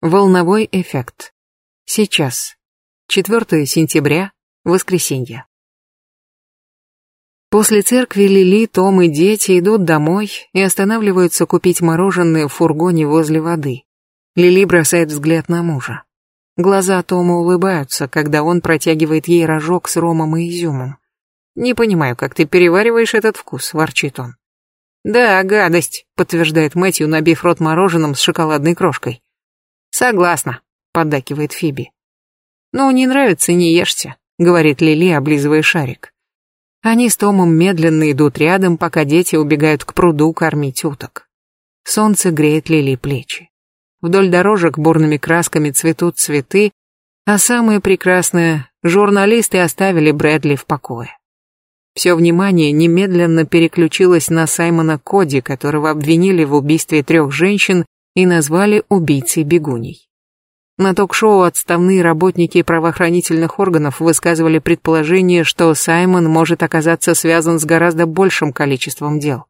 Волновой эффект. Сейчас. 4 сентября, воскресенье. После церкви Лили, Том и дети идут домой и останавливаются купить мороженое в фургоне возле воды. Лили бросает взгляд на мужа. Глаза Тома улыбаются, когда он протягивает ей рожок с ромом и изюмом. «Не понимаю, как ты перевариваешь этот вкус», — ворчит он. «Да, гадость», — подтверждает Мэтью, набив рот мороженым с шоколадной крошкой. «Согласна», — поддакивает Фиби. «Ну, не нравится, не ешьте», — говорит Лили, облизывая шарик. Они с Томом медленно идут рядом, пока дети убегают к пруду кормить уток. Солнце греет Лили плечи. Вдоль дорожек бурными красками цветут цветы, а самое прекрасное — журналисты оставили Брэдли в покое. Все внимание немедленно переключилось на Саймона Коди, которого обвинили в убийстве трех женщин и назвали убийцей бегуней. На ток-шоу отставные работники правоохранительных органов высказывали предположение, что Саймон может оказаться связан с гораздо большим количеством дел.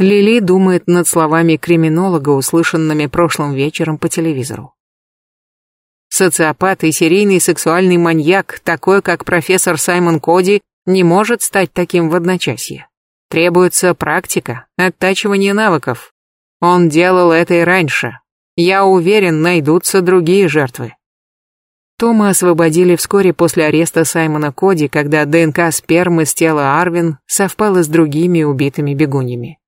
Лили думает над словами криминолога, услышанными прошлым вечером по телевизору. Социопат и серийный сексуальный маньяк, такой как профессор Саймон Коди, не может стать таким в одночасье. Требуется практика, оттачивание навыков, он делал это и раньше. Я уверен, найдутся другие жертвы. Тома освободили вскоре после ареста Саймона Коди, когда ДНК спермы с тела Арвин совпало с другими убитыми бегуньями.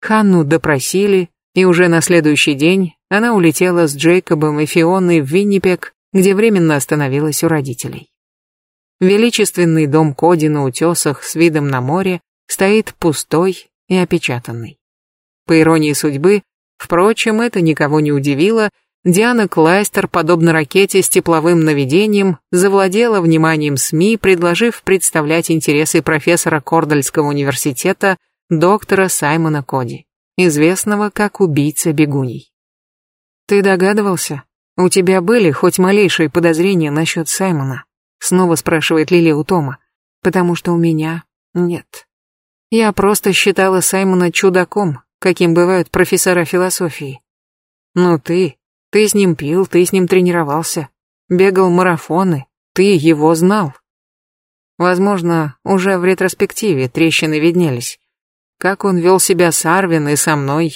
Ханну допросили, и уже на следующий день она улетела с Джейкобом и Фионой в Виннипек, где временно остановилась у родителей. Величественный дом Коди на утесах с видом на море стоит пустой и опечатанный. По иронии судьбы, впрочем, это никого не удивило, Диана Клайстер, подобно ракете с тепловым наведением, завладела вниманием СМИ, предложив представлять интересы профессора Кордальского университета доктора Саймона Коди, известного как убийца бегуней. «Ты догадывался? У тебя были хоть малейшие подозрения насчет Саймона?» Снова спрашивает Лили у Тома. «Потому что у меня нет. Я просто считала Саймона чудаком, каким бывают профессора философии. Но ты, ты с ним пил, ты с ним тренировался, бегал марафоны, ты его знал. Возможно, уже в ретроспективе трещины виднелись. Как он вел себя с Арвин и со мной.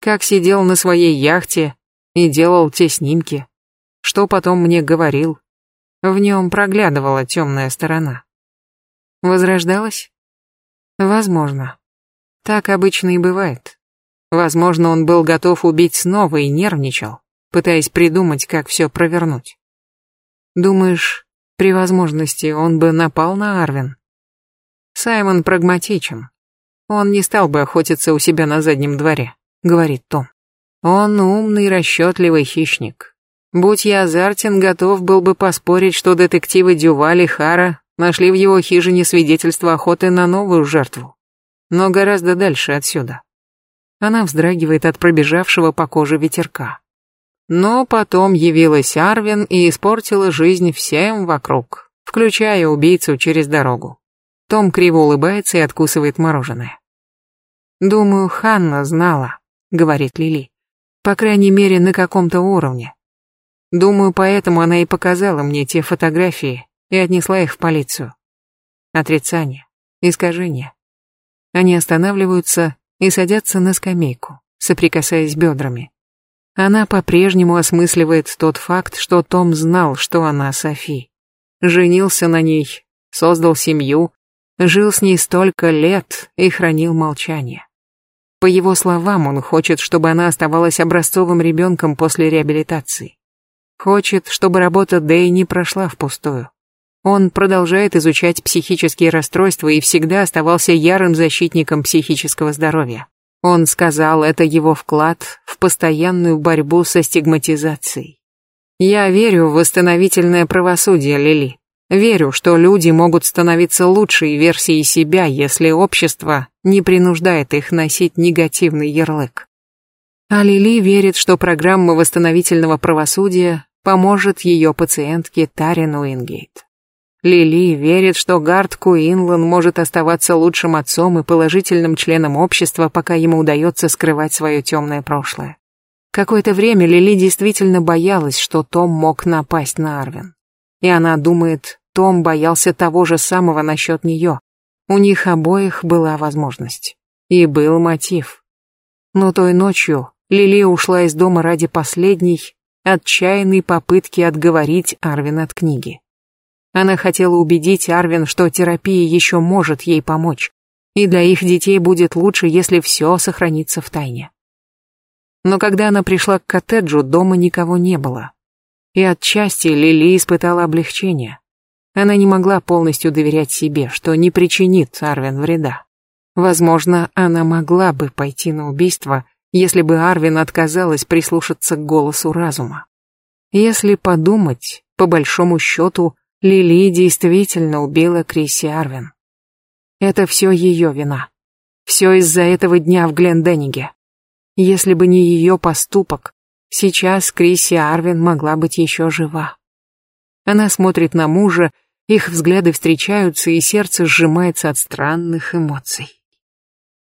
Как сидел на своей яхте и делал те снимки. Что потом мне говорил. В нем проглядывала темная сторона. Возрождалась? Возможно. Так обычно и бывает. Возможно, он был готов убить снова и нервничал, пытаясь придумать, как все провернуть. Думаешь, при возможности он бы напал на Арвин? Саймон прагматичен. Он не стал бы охотиться у себя на заднем дворе, говорит Том. Он умный, расчетливый хищник. Будь я азартен, готов был бы поспорить, что детективы Дювали Хара нашли в его хижине свидетельство охоты на новую жертву но гораздо дальше отсюда. Она вздрагивает от пробежавшего по коже ветерка. Но потом явилась Арвин и испортила жизнь всем вокруг, включая убийцу через дорогу. Том криво улыбается и откусывает мороженое. «Думаю, Ханна знала», — говорит Лили. «По крайней мере, на каком-то уровне. Думаю, поэтому она и показала мне те фотографии и отнесла их в полицию. Отрицание, искажение. Они останавливаются и садятся на скамейку, соприкасаясь бедрами. Она по-прежнему осмысливает тот факт, что Том знал, что она Софи. Женился на ней, создал семью, жил с ней столько лет и хранил молчание. По его словам, он хочет, чтобы она оставалась образцовым ребенком после реабилитации. Хочет, чтобы работа Дэй не прошла впустую. Он продолжает изучать психические расстройства и всегда оставался ярым защитником психического здоровья. Он сказал, это его вклад в постоянную борьбу со стигматизацией. Я верю в восстановительное правосудие, Лили. Верю, что люди могут становиться лучшей версией себя, если общество не принуждает их носить негативный ярлык. А Лили верит, что программа восстановительного правосудия поможет ее пациентке Таре Нуингейт. Лили верит, что Гард Куинлан может оставаться лучшим отцом и положительным членом общества, пока ему удается скрывать свое темное прошлое. Какое-то время Лили действительно боялась, что Том мог напасть на Арвин. И она думает, том боялся того же самого насчет нее. У них обоих была возможность. И был мотив. Но той ночью Лили ушла из дома ради последней, отчаянной попытки отговорить Арвин от книги. Она хотела убедить Арвин, что терапия еще может ей помочь, и для их детей будет лучше, если все сохранится в тайне. Но когда она пришла к коттеджу, дома никого не было. И отчасти Лили испытала облегчение. Она не могла полностью доверять себе, что не причинит Арвин вреда. Возможно, она могла бы пойти на убийство, если бы Арвин отказалась прислушаться к голосу разума. Если подумать, по большому счету, Лили действительно убила Криси Арвин. Это все ее вина. Все из-за этого дня в Гленденниге. Если бы не ее поступок, сейчас Криси Арвин могла быть еще жива. Она смотрит на мужа, их взгляды встречаются, и сердце сжимается от странных эмоций.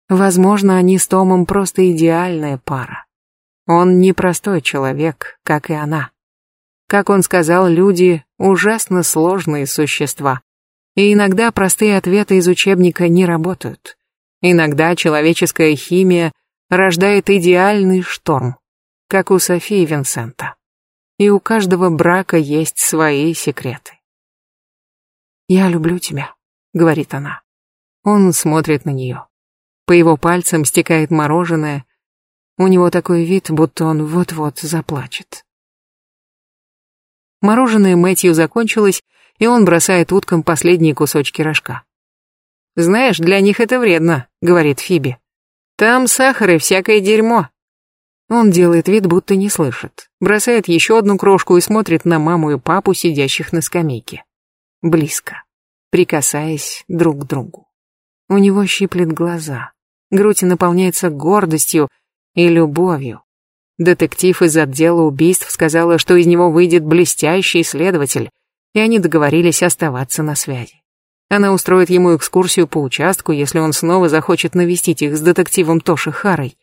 Возможно, они с Томом просто идеальная пара. Он непростой человек, как и она. Как он сказал, люди – ужасно сложные существа. И иногда простые ответы из учебника не работают. Иногда человеческая химия рождает идеальный шторм, как у Софии Винсента. И у каждого брака есть свои секреты. «Я люблю тебя», — говорит она. Он смотрит на нее. По его пальцам стекает мороженое. У него такой вид, будто он вот-вот заплачет. Мороженое Мэтью закончилось, и он бросает уткам последние кусочки рожка. «Знаешь, для них это вредно», — говорит Фиби. «Там сахар и всякое дерьмо». Он делает вид, будто не слышит, бросает еще одну крошку и смотрит на маму и папу, сидящих на скамейке. Близко, прикасаясь друг к другу. У него щиплет глаза, грудь наполняется гордостью и любовью. Детектив из отдела убийств сказала, что из него выйдет блестящий следователь, и они договорились оставаться на связи. Она устроит ему экскурсию по участку, если он снова захочет навестить их с детективом Тоши Харой.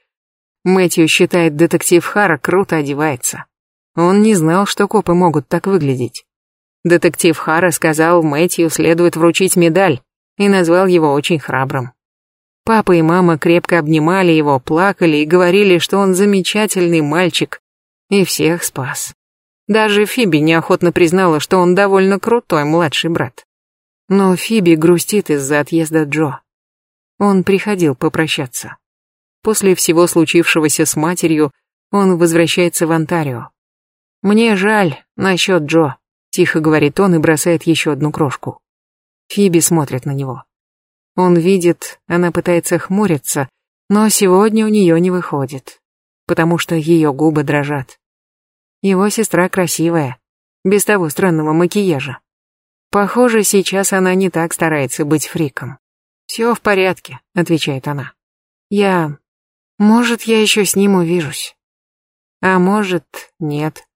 Мэтью считает, детектив Хара круто одевается. Он не знал, что копы могут так выглядеть. Детектив Хара сказал, Мэтью следует вручить медаль, и назвал его очень храбрым. Папа и мама крепко обнимали его, плакали и говорили, что он замечательный мальчик и всех спас. Даже Фиби неохотно признала, что он довольно крутой младший брат. Но Фиби грустит из-за отъезда Джо. Он приходил попрощаться. После всего случившегося с матерью он возвращается в Онтарио. «Мне жаль насчет Джо», — тихо говорит он и бросает еще одну крошку. Фиби смотрит на него. Он видит, она пытается хмуриться, но сегодня у нее не выходит, потому что ее губы дрожат. Его сестра красивая, без того странного макияжа. Похоже, сейчас она не так старается быть фриком. «Все в порядке», — отвечает она. «Я... Может, я еще с ним увижусь. А может, нет.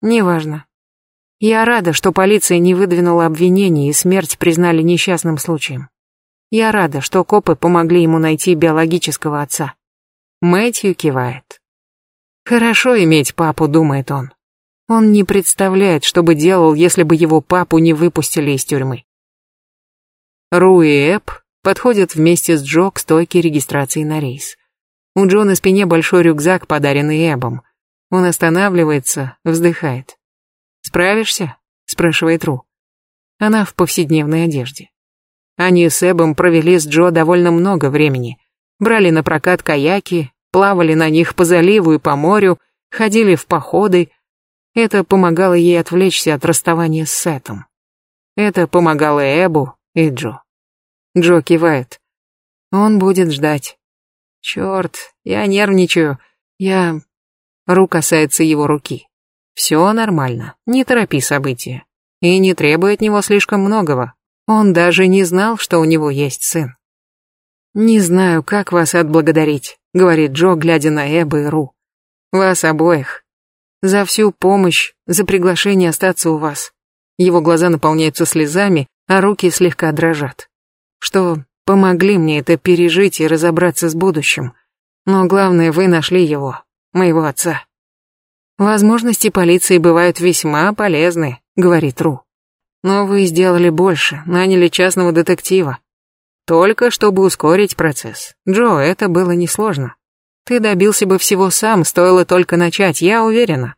Неважно. Я рада, что полиция не выдвинула обвинений и смерть признали несчастным случаем. Я рада, что копы помогли ему найти биологического отца. Мэтью кивает. Хорошо иметь папу, думает он. Он не представляет, что бы делал, если бы его папу не выпустили из тюрьмы. Ру и Эп подходят вместе с Джо к стойке регистрации на рейс. У Джо на спине большой рюкзак, подаренный Эбом. Он останавливается, вздыхает. «Справишься?» – спрашивает Ру. Она в повседневной одежде. Они с Эбом провели с Джо довольно много времени. Брали на прокат каяки, плавали на них по заливу и по морю, ходили в походы. Это помогало ей отвлечься от расставания с Сетом. Это помогало Эбу и Джо. Джо кивает. Он будет ждать. Черт, я нервничаю. Я... Ру касается его руки. Все нормально, не торопи события. И не требуй от него слишком многого. Он даже не знал, что у него есть сын. «Не знаю, как вас отблагодарить», — говорит Джо, глядя на Эбба и Ру. «Вас обоих. За всю помощь, за приглашение остаться у вас». Его глаза наполняются слезами, а руки слегка дрожат. «Что помогли мне это пережить и разобраться с будущим. Но главное, вы нашли его, моего отца». «Возможности полиции бывают весьма полезны», — говорит Ру. Но вы сделали больше, наняли частного детектива. Только чтобы ускорить процесс. Джо, это было несложно. Ты добился бы всего сам, стоило только начать, я уверена.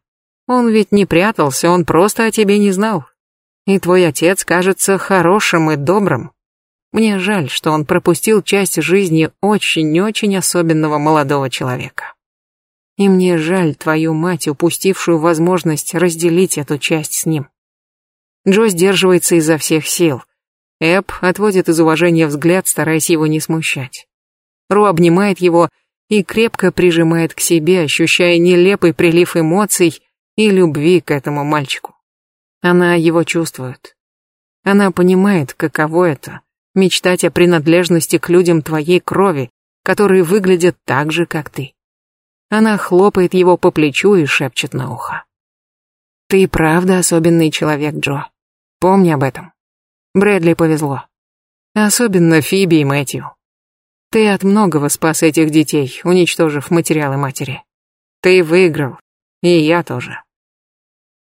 Он ведь не прятался, он просто о тебе не знал. И твой отец кажется хорошим и добрым. Мне жаль, что он пропустил часть жизни очень-очень особенного молодого человека. И мне жаль твою мать, упустившую возможность разделить эту часть с ним. Джо сдерживается изо всех сил. Эб отводит из уважения взгляд, стараясь его не смущать. Ру обнимает его и крепко прижимает к себе, ощущая нелепый прилив эмоций и любви к этому мальчику. Она его чувствует. Она понимает, каково это — мечтать о принадлежности к людям твоей крови, которые выглядят так же, как ты. Она хлопает его по плечу и шепчет на ухо. Ты правда особенный человек, Джо. Помни об этом. Брэдли повезло. Особенно Фиби и Мэтью. Ты от многого спас этих детей, уничтожив материалы матери. Ты выиграл. И я тоже.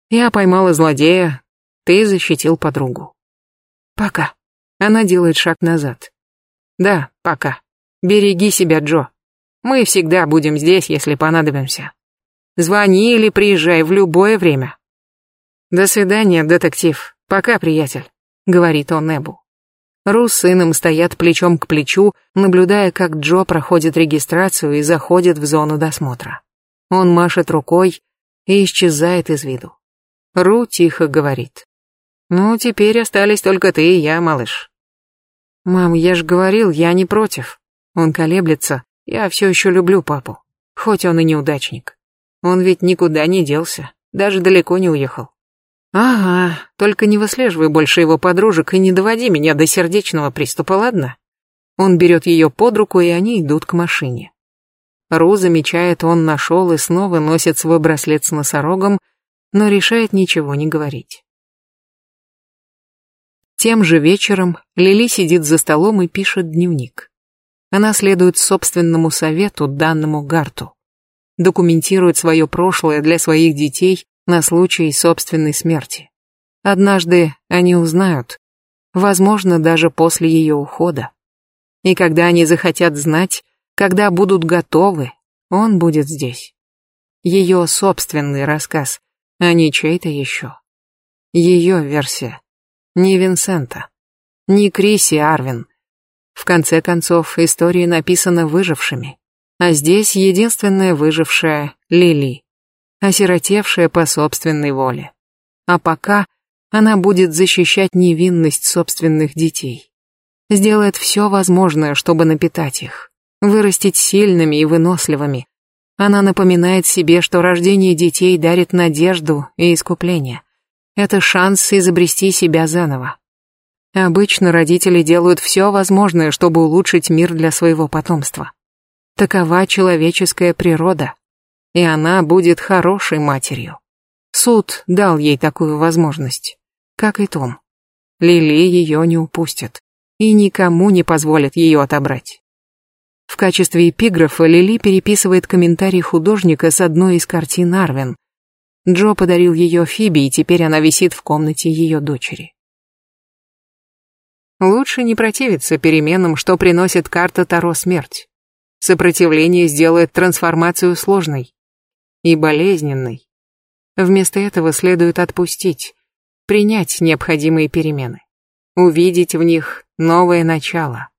Я поймала злодея, ты защитил подругу. Пока. Она делает шаг назад. Да, пока. Береги себя, Джо. Мы всегда будем здесь, если понадобимся. Звони или приезжай в любое время. До свидания, детектив. Пока, приятель, говорит он Эбу. Ру с сыном стоят плечом к плечу, наблюдая, как Джо проходит регистрацию и заходит в зону досмотра. Он машет рукой и исчезает из виду. Ру тихо говорит. «Ну, теперь остались только ты и я, малыш». «Мам, я ж говорил, я не против». Он колеблется. «Я все еще люблю папу. Хоть он и неудачник. Он ведь никуда не делся, даже далеко не уехал. «Ага, только не выслеживай больше его подружек и не доводи меня до сердечного приступа, ладно?» Он берет ее под руку, и они идут к машине. Ру замечает, он нашел и снова носит свой браслет с носорогом, но решает ничего не говорить. Тем же вечером Лили сидит за столом и пишет дневник. Она следует собственному совету, данному Гарту. Документирует свое прошлое для своих детей на случай собственной смерти. Однажды они узнают, возможно, даже после ее ухода. И когда они захотят знать, когда будут готовы, он будет здесь. Ее собственный рассказ, а не чей-то еще. Ее версия. Не Винсента. Не Криси Арвин. В конце концов, история написана выжившими. А здесь единственная выжившая — Лили осиротевшая по собственной воле. А пока она будет защищать невинность собственных детей. Сделает все возможное, чтобы напитать их, вырастить сильными и выносливыми. Она напоминает себе, что рождение детей дарит надежду и искупление. Это шанс изобрести себя заново. Обычно родители делают все возможное, чтобы улучшить мир для своего потомства. Такова человеческая природа и она будет хорошей матерью. Суд дал ей такую возможность, как и Том. Лили ее не упустит и никому не позволит ее отобрать. В качестве эпиграфа Лили переписывает комментарий художника с одной из картин Арвин. Джо подарил ее Фиби, и теперь она висит в комнате ее дочери. Лучше не противиться переменам, что приносит карта Таро смерть. Сопротивление сделает трансформацию сложной и болезненной. Вместо этого следует отпустить, принять необходимые перемены, увидеть в них новое начало.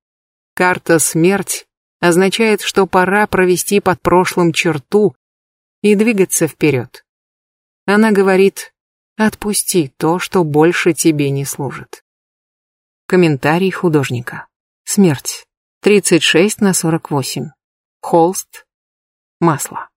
Карта «Смерть» означает, что пора провести под прошлым черту и двигаться вперед. Она говорит «Отпусти то, что больше тебе не служит». Комментарий художника. Смерть. 36 на 48. Холст. Масло.